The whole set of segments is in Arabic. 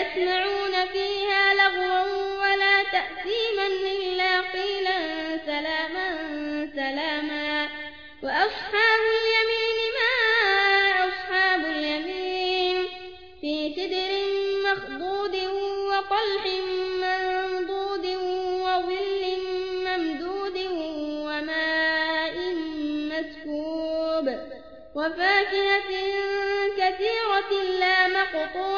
يسمعون فيها لغوا ولا تأثيما إلا قيلا سلاما سلاما وأصحاب اليمين ما أصحاب اليمين في سدر مخضود وطلح منضود وظل ممدود وماء مسكوب وفاكهة كثيرة لا مقطوعة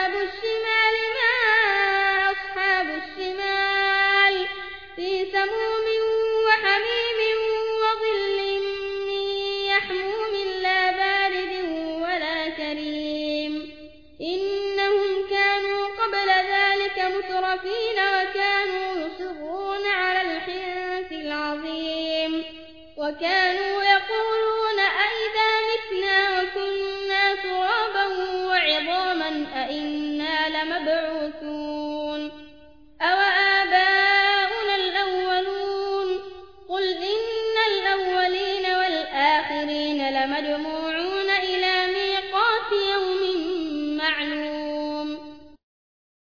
كريم إنهم كانوا قبل ذلك مترفين وكانوا يصرون على الحنث العظيم. وكانوا يقولون أئذا متنا وكنا ترابا وعظاما أئنا لمبعوثون. أو آباؤنا الأولون؟ قل إن الأولين والآخرين لمجموعون.